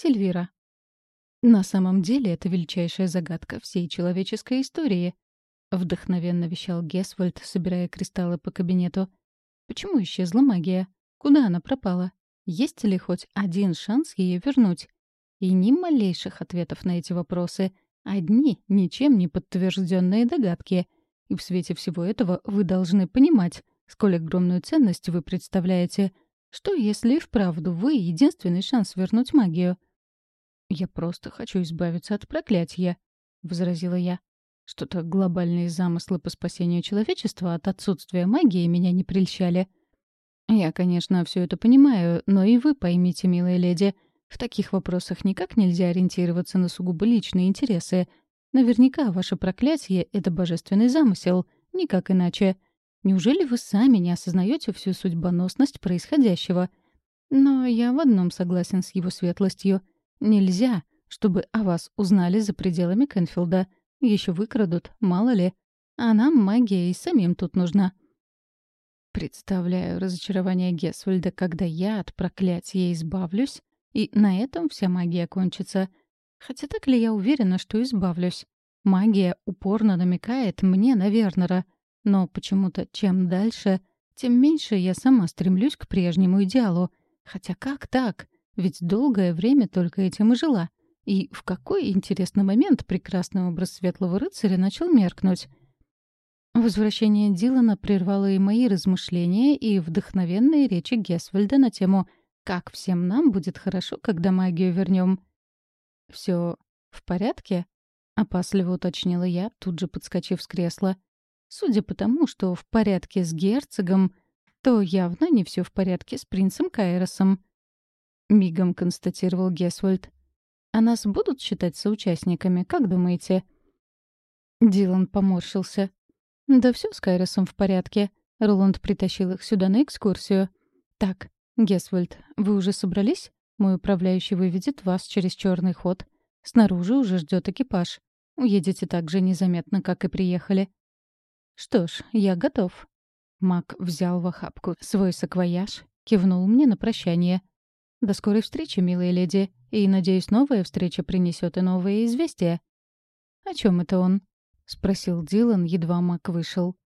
Сильвира. На самом деле это величайшая загадка всей человеческой истории. Вдохновенно вещал Гесвальд, собирая кристаллы по кабинету. Почему исчезла магия? Куда она пропала? Есть ли хоть один шанс ее вернуть? И ни малейших ответов на эти вопросы. Одни, ничем не подтвержденные догадки. И в свете всего этого вы должны понимать, сколь огромную ценность вы представляете. Что, если и вправду вы — единственный шанс вернуть магию? «Я просто хочу избавиться от проклятия», — возразила я. Что-то глобальные замыслы по спасению человечества от отсутствия магии меня не прельщали. Я, конечно, все это понимаю, но и вы поймите, милая леди, в таких вопросах никак нельзя ориентироваться на сугубо личные интересы. Наверняка ваше проклятие — это божественный замысел, никак иначе. Неужели вы сами не осознаете всю судьбоносность происходящего? Но я в одном согласен с его светлостью. Нельзя, чтобы о вас узнали за пределами Кенфилда. Еще выкрадут, мало ли. А нам магия и самим тут нужна. Представляю разочарование Гесвальда, когда я от проклятия избавлюсь, и на этом вся магия кончится. Хотя так ли я уверена, что избавлюсь? Магия упорно намекает мне на Вернера, но почему-то чем дальше, тем меньше я сама стремлюсь к прежнему идеалу. Хотя как так? Ведь долгое время только этим и жила. И в какой интересный момент прекрасный образ светлого рыцаря начал меркнуть? Возвращение Дилана прервало и мои размышления, и вдохновенные речи Гесвальда на тему «Как всем нам будет хорошо, когда магию вернем». Все в порядке?» — опасливо уточнила я, тут же подскочив с кресла. Судя по тому, что в порядке с герцогом, то явно не все в порядке с принцем Кайросом. Мигом констатировал Гесвальд. «А нас будут считать соучастниками, как думаете?» Дилан поморщился. «Да все с Кайросом в порядке. Роланд притащил их сюда на экскурсию. Так, Гесвальд, вы уже собрались? Мой управляющий выведет вас через черный ход. Снаружи уже ждет экипаж. Уедете так же незаметно, как и приехали». «Что ж, я готов». Мак взял в охапку свой саквояж, кивнул мне на прощание. «До скорой встречи, милая леди, и, надеюсь, новая встреча принесет и новые известия». «О чем это он?» — спросил Дилан, едва Мак вышел.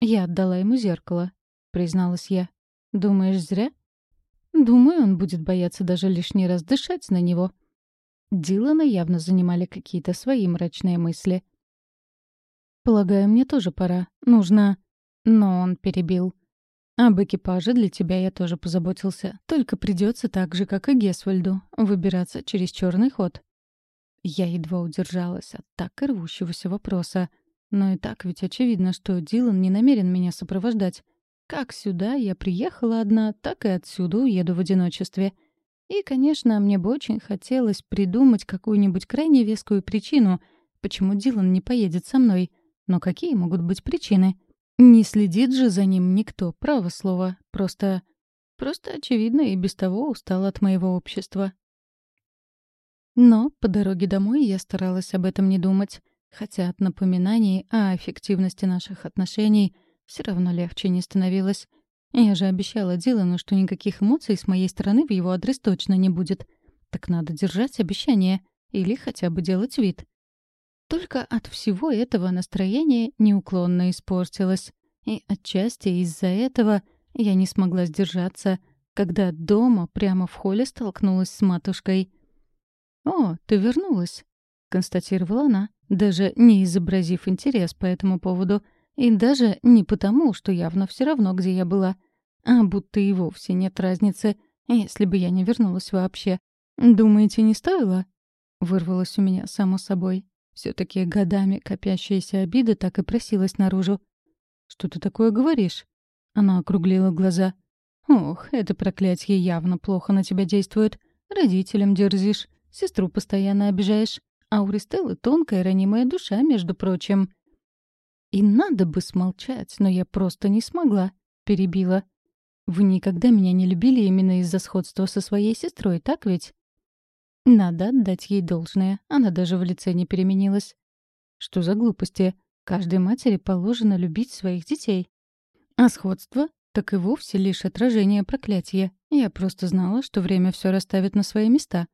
«Я отдала ему зеркало», — призналась я. «Думаешь, зря?» «Думаю, он будет бояться даже лишний раз дышать на него». Дилана явно занимали какие-то свои мрачные мысли. «Полагаю, мне тоже пора. Нужно...» Но он перебил. «Об экипаже для тебя я тоже позаботился. Только придется так же, как и Гесвальду, выбираться через черный ход. Я едва удержалась от так и рвущегося вопроса. Но и так ведь очевидно, что Дилан не намерен меня сопровождать. Как сюда я приехала одна, так и отсюда уеду в одиночестве. И, конечно, мне бы очень хотелось придумать какую-нибудь крайне вескую причину, почему Дилан не поедет со мной. Но какие могут быть причины? Не следит же за ним никто, право слово. Просто... Просто, очевидно, и без того устал от моего общества. Но по дороге домой я старалась об этом не думать, хотя от напоминаний о эффективности наших отношений все равно легче не становилось. Я же обещала Дилану, что никаких эмоций с моей стороны в его адрес точно не будет. Так надо держать обещание или хотя бы делать вид. Только от всего этого настроение неуклонно испортилось. И отчасти из-за этого я не смогла сдержаться, когда дома прямо в холле столкнулась с матушкой — «О, ты вернулась», — констатировала она, даже не изобразив интерес по этому поводу, и даже не потому, что явно все равно, где я была, а будто и вовсе нет разницы, если бы я не вернулась вообще. «Думаете, не стоило?» — вырвалось у меня само собой. Все таки годами копящаяся обида так и просилась наружу. «Что ты такое говоришь?» Она округлила глаза. «Ох, это проклятие явно плохо на тебя действует. Родителям дерзишь. Сестру постоянно обижаешь. А у Ристеллы тонкая ранимая душа, между прочим. И надо бы смолчать, но я просто не смогла. Перебила. Вы никогда меня не любили именно из-за сходства со своей сестрой, так ведь? Надо отдать ей должное. Она даже в лице не переменилась. Что за глупости? Каждой матери положено любить своих детей. А сходство? Так и вовсе лишь отражение проклятия. Я просто знала, что время все расставит на свои места.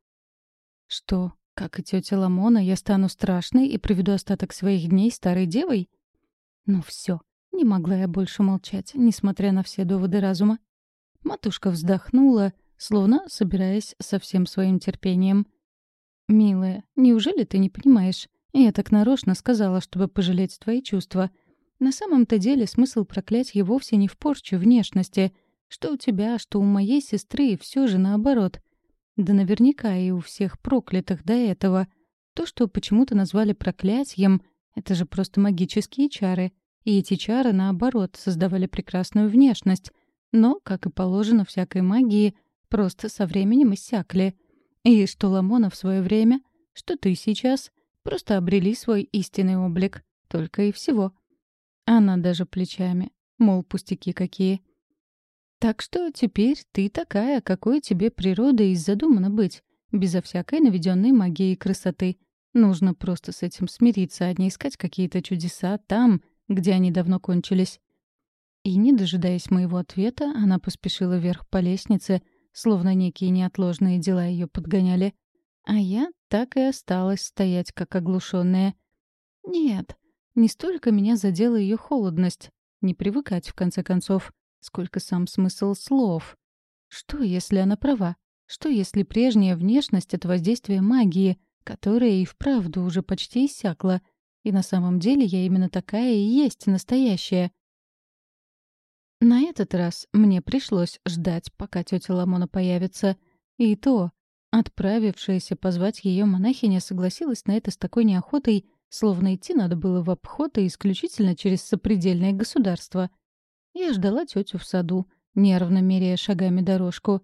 Что, как и тетя Ламона, я стану страшной и проведу остаток своих дней старой девой? Ну все, не могла я больше молчать, несмотря на все доводы разума. Матушка вздохнула, словно собираясь со всем своим терпением. «Милая, неужели ты не понимаешь? Я так нарочно сказала, чтобы пожалеть твои чувства. На самом-то деле смысл проклятия вовсе не в порчу внешности. Что у тебя, что у моей сестры, все же наоборот. Да наверняка и у всех проклятых до этого. То, что почему-то назвали проклятием, это же просто магические чары. И эти чары, наоборот, создавали прекрасную внешность. Но, как и положено всякой магии, просто со временем иссякли. И что Ламона в свое время, что ты сейчас, просто обрели свой истинный облик. Только и всего. Она даже плечами. Мол, пустяки какие. Так что теперь ты такая, какой тебе природа и задумана быть, безо всякой наведенной магии и красоты. Нужно просто с этим смириться, а не искать какие-то чудеса там, где они давно кончились. И, не дожидаясь моего ответа, она поспешила вверх по лестнице, словно некие неотложные дела ее подгоняли. А я так и осталась стоять, как оглушенная. Нет, не столько меня задела ее холодность. Не привыкать, в конце концов сколько сам смысл слов. Что, если она права? Что, если прежняя внешность — это воздействие магии, которая и вправду уже почти иссякла, и на самом деле я именно такая и есть настоящая? На этот раз мне пришлось ждать, пока тетя Ламона появится. И то, отправившаяся позвать ее монахиня согласилась на это с такой неохотой, словно идти надо было в обход и исключительно через сопредельное государство. Я ждала тетю в саду, нервно меряя шагами дорожку.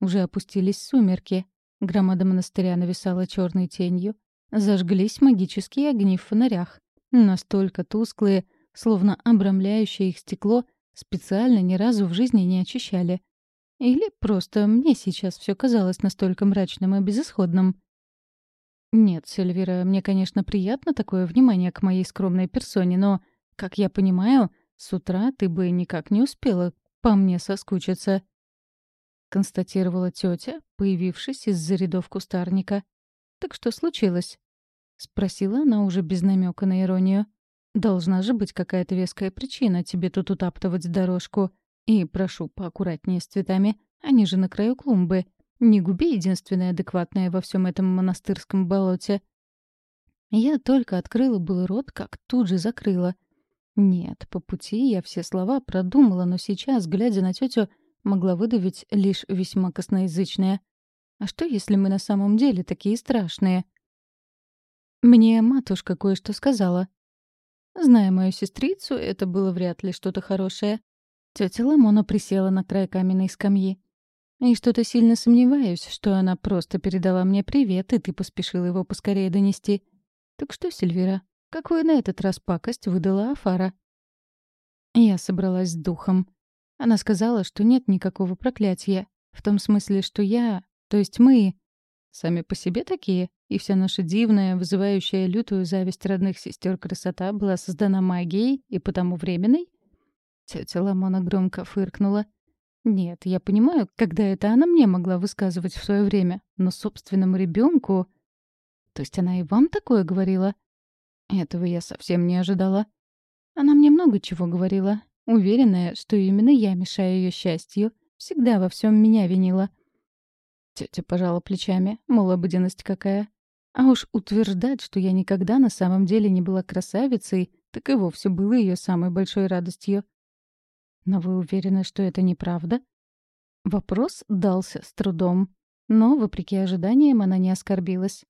Уже опустились сумерки. Громада монастыря нависала черной тенью. Зажглись магические огни в фонарях. Настолько тусклые, словно обрамляющее их стекло специально ни разу в жизни не очищали. Или просто мне сейчас все казалось настолько мрачным и безысходным. Нет, Сильвира, мне, конечно, приятно такое внимание к моей скромной персоне, но, как я понимаю, с утра ты бы никак не успела по мне соскучиться», — констатировала тетя, появившись из-за рядов кустарника. «Так что случилось?» — спросила она уже без намека на иронию. «Должна же быть какая-то веская причина тебе тут утаптывать дорожку. И прошу поаккуратнее с цветами, они же на краю клумбы. Не губи единственное адекватное во всем этом монастырском болоте». Я только открыла был рот, как тут же закрыла — нет, по пути я все слова продумала, но сейчас, глядя на тетю, могла выдавить лишь весьма косноязычное. А что, если мы на самом деле такие страшные? Мне матушка кое-что сказала. Зная мою сестрицу, это было вряд ли что-то хорошее. Тетя Ламона присела на край каменной скамьи. И что-то сильно сомневаюсь, что она просто передала мне привет, и ты поспешила его поскорее донести. Так что, Сильвира, Какую на этот раз пакость выдала Афара? Я собралась с духом. Она сказала, что нет никакого проклятия. В том смысле, что я, то есть мы, сами по себе такие, и вся наша дивная, вызывающая лютую зависть родных сестер красота была создана магией и потому временной? Тетя Ламона громко фыркнула. Нет, я понимаю, когда это она мне могла высказывать в свое время, но собственному ребенку. То есть она и вам такое говорила? Этого я совсем не ожидала. Она мне много чего говорила, уверенная, что именно я мешаю ее счастью, всегда во всем меня винила. Тетя пожала плечами, мол, обыденность какая. А уж утверждать, что я никогда на самом деле не была красавицей, так и вовсе было ее самой большой радостью. Но вы уверены, что это неправда? Вопрос дался с трудом, но, вопреки ожиданиям, она не оскорбилась.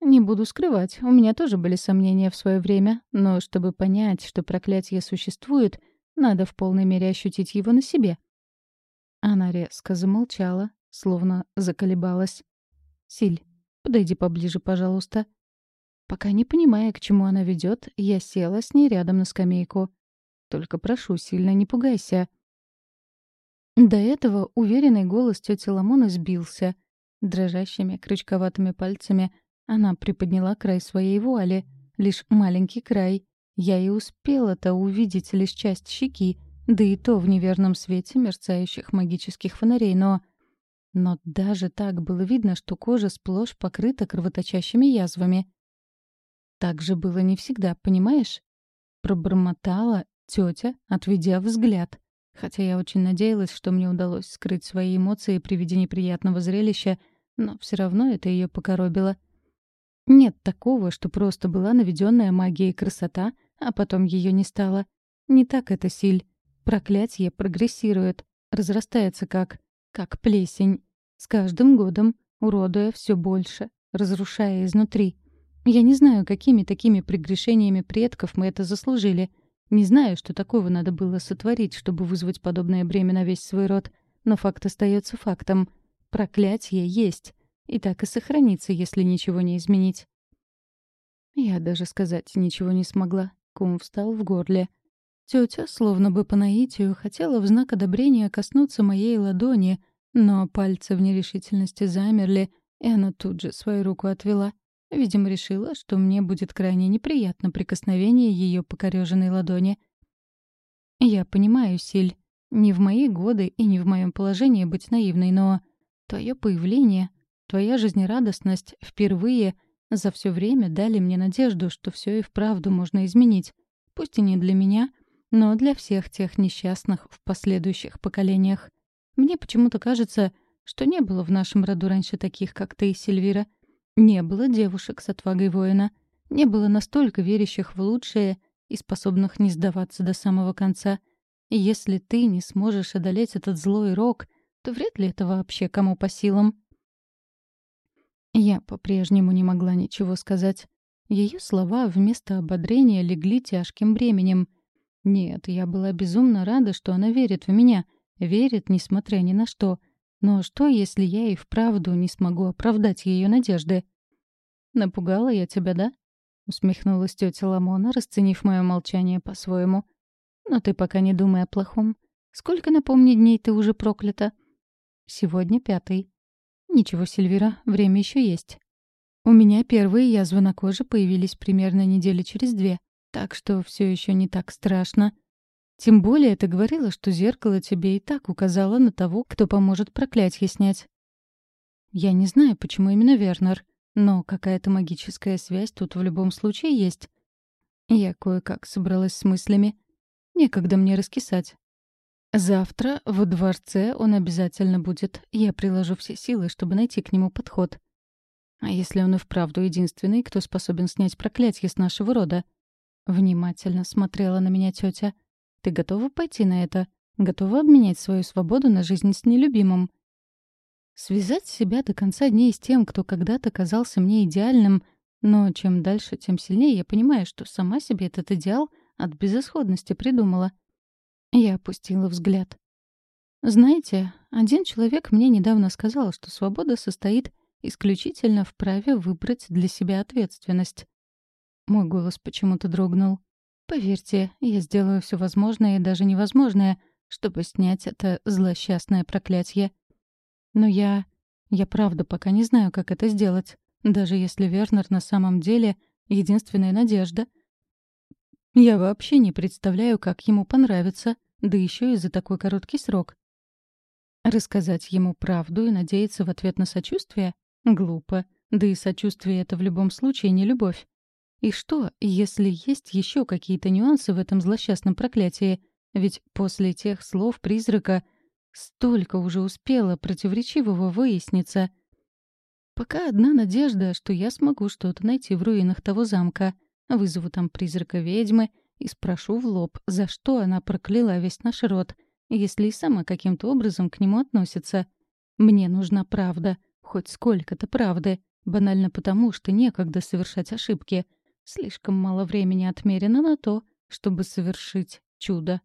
Не буду скрывать, у меня тоже были сомнения в свое время, но чтобы понять, что проклятие существует, надо в полной мере ощутить его на себе. Она резко замолчала, словно заколебалась. «Силь, подойди поближе, пожалуйста». Пока не понимая, к чему она ведет, я села с ней рядом на скамейку. «Только прошу, сильно не пугайся». До этого уверенный голос тети Ламоны сбился. Дрожащими, крючковатыми пальцами она приподняла край своей вуали, лишь маленький край. Я и успела-то увидеть лишь часть щеки, да и то в неверном свете мерцающих магических фонарей, но... Но даже так было видно, что кожа сплошь покрыта кровоточащими язвами. Так же было не всегда, понимаешь? Пробормотала тетя, отведя взгляд. Хотя я очень надеялась, что мне удалось скрыть свои эмоции при виде неприятного зрелища, но все равно это ее покоробило. Нет такого, что просто была наведенная магией красота, а потом ее не стало. Не так это силь. Проклятие прогрессирует, разрастается как... как плесень. С каждым годом, уродуя все больше, разрушая изнутри. Я не знаю, какими такими прегрешениями предков мы это заслужили. Не знаю, что такого надо было сотворить, чтобы вызвать подобное бремя на весь свой род. Но факт остается фактом. Проклятие есть. И так и сохранится, если ничего не изменить. Я даже сказать ничего не смогла. Кум встал в горле. Тетя, словно бы по наитию, хотела в знак одобрения коснуться моей ладони, но пальцы в нерешительности замерли, и она тут же свою руку отвела. Видимо, решила, что мне будет крайне неприятно прикосновение ее покореженной ладони. Я понимаю, Силь, не в мои годы и не в моем положении быть наивной, но твое появление, твоя жизнерадостность впервые за все время дали мне надежду, что все и вправду можно изменить. Пусть и не для меня, но для всех тех несчастных в последующих поколениях. Мне почему-то кажется, что не было в нашем роду раньше таких, как ты, Сильвира — не было девушек с отвагой воина. Не было настолько верящих в лучшее и способных не сдаваться до самого конца. И если ты не сможешь одолеть этот злой рок, то вряд ли это вообще кому по силам. Я по-прежнему не могла ничего сказать. Ее слова вместо ободрения легли тяжким бременем. Нет, я была безумно рада, что она верит в меня, верит, несмотря ни на что — но что, если я и вправду не смогу оправдать ее надежды? «Напугала я тебя, да?» — усмехнулась тетя Ламона, расценив мое молчание по-своему. «Но ты пока не думай о плохом. Сколько, напомни, дней ты уже проклята?» «Сегодня пятый». «Ничего, Сильвира, время еще есть. У меня первые язвы на коже появились примерно недели через две, так что все еще не так страшно. Тем более ты говорила, что зеркало тебе и так указало на того, кто поможет проклятье снять. Я не знаю, почему именно Вернер, но какая-то магическая связь тут в любом случае есть. Я кое-как собралась с мыслями. Некогда мне раскисать. Завтра в дворце он обязательно будет. Я приложу все силы, чтобы найти к нему подход. А если он и вправду единственный, кто способен снять проклятие с нашего рода? Внимательно смотрела на меня тетя. Ты готова пойти на это? Готова обменять свою свободу на жизнь с нелюбимым? Связать себя до конца дней с тем, кто когда-то казался мне идеальным, но чем дальше, тем сильнее я понимаю, что сама себе этот идеал от безысходности придумала. Я опустила взгляд. Знаете, один человек мне недавно сказал, что свобода состоит исключительно в праве выбрать для себя ответственность. Мой голос почему-то дрогнул. Поверьте, я сделаю все возможное и даже невозможное, чтобы снять это злосчастное проклятие. Но я... я правда пока не знаю, как это сделать. Даже если Вернер на самом деле единственная надежда. Я вообще не представляю, как ему понравится, да еще и за такой короткий срок. Рассказать ему правду и надеяться в ответ на сочувствие? Глупо. Да и сочувствие — это в любом случае не любовь. И что, если есть еще какие-то нюансы в этом злосчастном проклятии? Ведь после тех слов призрака столько уже успело противоречивого выясниться. Пока одна надежда, что я смогу что-то найти в руинах того замка. Вызову там призрака ведьмы и спрошу в лоб, за что она прокляла весь наш род, если и сама каким-то образом к нему относится. Мне нужна правда, хоть сколько-то правды, банально потому, что некогда совершать ошибки — Слишком мало времени отмерено на то, чтобы совершить чудо.